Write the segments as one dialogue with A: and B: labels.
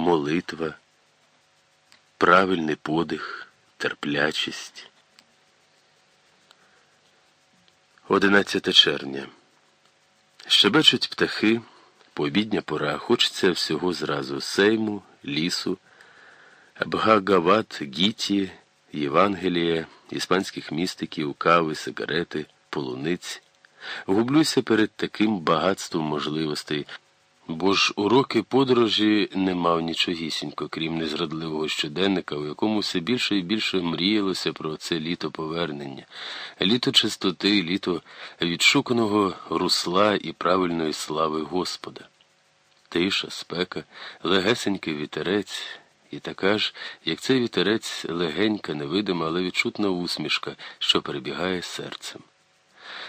A: молитва, правильний подих, терплячість. 11 червня. Щебечуть птахи, пообідня пора, хочеться всього зразу сейму, лісу, Бгагават, Гіті, Євангелія, іспанських містиків, кави, сигарети, полуниць. Гублюся перед таким багатством можливостей, бо ж у роки подорожі не мав нічогісінько, крім незрадливого щоденника, у якому все більше і більше мріялося про це літо повернення, літо чистоти, літо відшуканого русла і правильної слави Господа. Тиша, спека, легесенький вітерець. І така ж, як цей вітерець, легенька, невидима, але відчутна усмішка, що перебігає серцем.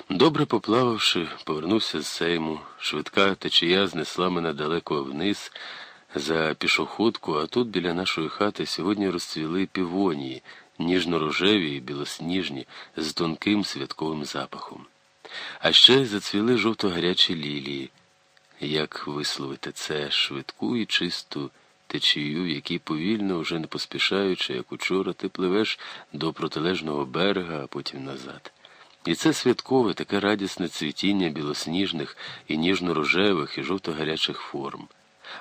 A: Добре поплававши, повернувся з сейму. Швидка течія знесла мене далеко вниз за пішоходку, а тут біля нашої хати сьогодні розцвіли півонії, ніжно-рожеві і білосніжні, з тонким святковим запахом. А ще зацвіли жовто-гарячі лілії. Як висловити це швидку і чисту течію, в якій повільно, вже не поспішаючи, як учора, ти пливеш до протилежного берега, а потім назад. І це святкове, таке радісне цвітіння білосніжних і ніжно-рожевих і жовто-гарячих форм.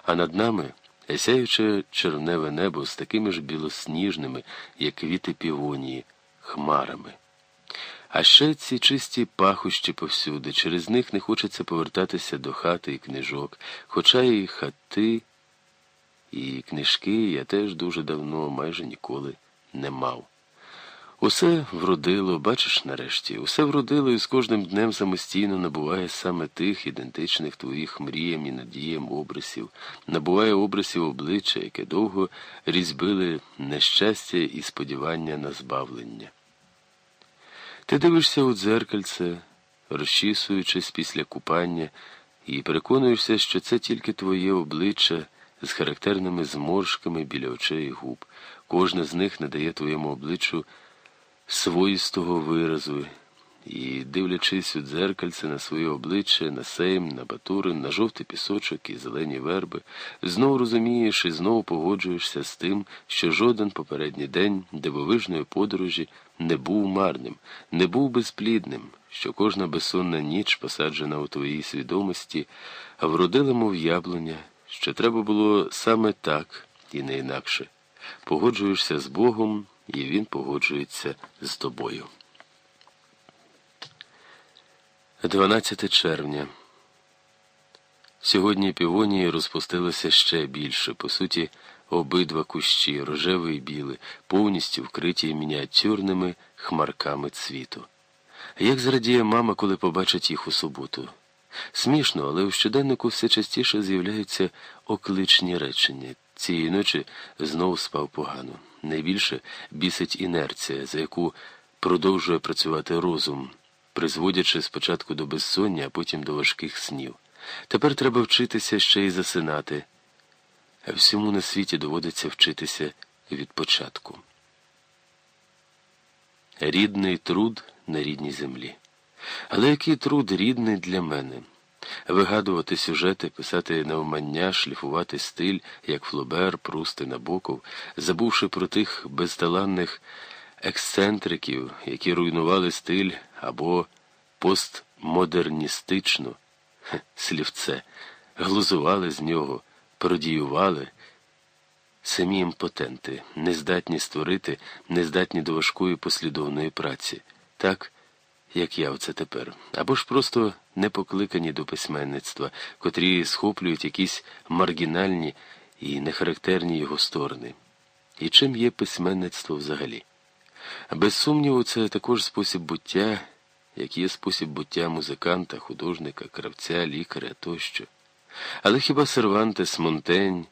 A: А над нами сяюче черневе небо з такими ж білосніжними, як квіти півонії, хмарами. А ще ці чисті пахощі повсюди, через них не хочеться повертатися до хати і книжок, хоча і хати, і книжки я теж дуже давно, майже ніколи не мав. Усе вродило, бачиш нарешті, усе вродило і з кожним днем самостійно набуває саме тих ідентичних твоїх мріям і надіям обрисів, набуває обрисів обличчя, яке довго різьбили нещастя і сподівання на збавлення. Ти дивишся у дзеркальце, розчісуючись після купання, і переконуєшся, що це тільки твоє обличчя з характерними зморшками біля очей і губ. Кожне з них надає твоєму обличчю своїстого виразу, і, дивлячись у дзеркальце на своє обличчя, на сейм, на батурин, на жовтий пісочок і зелені верби, знову розумієш і знову погоджуєшся з тим, що жоден попередній день дивовижної подорожі не був марним, не був безплідним, що кожна безсонна ніч, посаджена у твоїй свідомості, вродила, мов яблуня, що треба було саме так і не інакше. Погоджуєшся з Богом і він погоджується з тобою. 12 червня. Сьогодні півонії розпустилося ще більше, по суті, обидва кущі, рожевий і білий, повністю вкриті мініатюрними хмарками цвіту. Як зрадіє мама, коли побачить їх у суботу? Смішно, але у щоденнику все частіше з'являються окличні речення. Цієї ночі знову спав погано. Найбільше бісить інерція, за яку продовжує працювати розум, призводячи спочатку до безсоння, а потім до важких снів. Тепер треба вчитися ще й засинати, а всьому на світі доводиться вчитися від початку. Рідний труд на рідній землі. Але який труд рідний для мене? Вигадувати сюжети, писати навмання, шліфувати стиль, як Флобер, Пруст і Набоков, забувши про тих безталанних ексцентриків, які руйнували стиль або постмодерністично слівце, глузували з нього, пародіювали. Самі імпотенти, нездатні створити, нездатні до важкої послідовної праці. Так, як я оце тепер, або ж просто не покликані до письменництва, котрі схоплюють якісь маргінальні і нехарактерні його сторони. І чим є письменництво взагалі? Без сумніву, це також спосіб буття, як є спосіб буття музиканта, художника, кравця, лікаря тощо. Але хіба Сервантес, Монтень,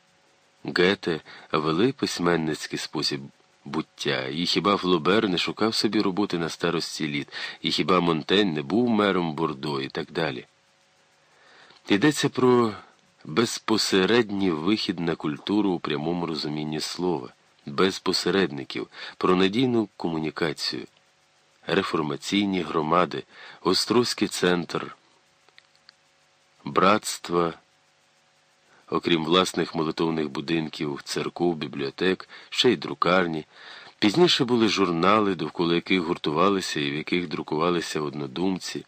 A: Гете вели письменницький спосіб буття, і хіба Флобер не шукав собі роботи на старості літ, і хіба Монтень не був мером Бордо і так далі. Йдеться про безпосередній вихід на культуру у прямому розумінні слова, без посередників, про надійну комунікацію, реформаційні громади, Острозький центр, братства, окрім власних молитовних будинків, церков, бібліотек, ще й друкарні. Пізніше були журнали, довкола яких гуртувалися і в яких друкувалися однодумці.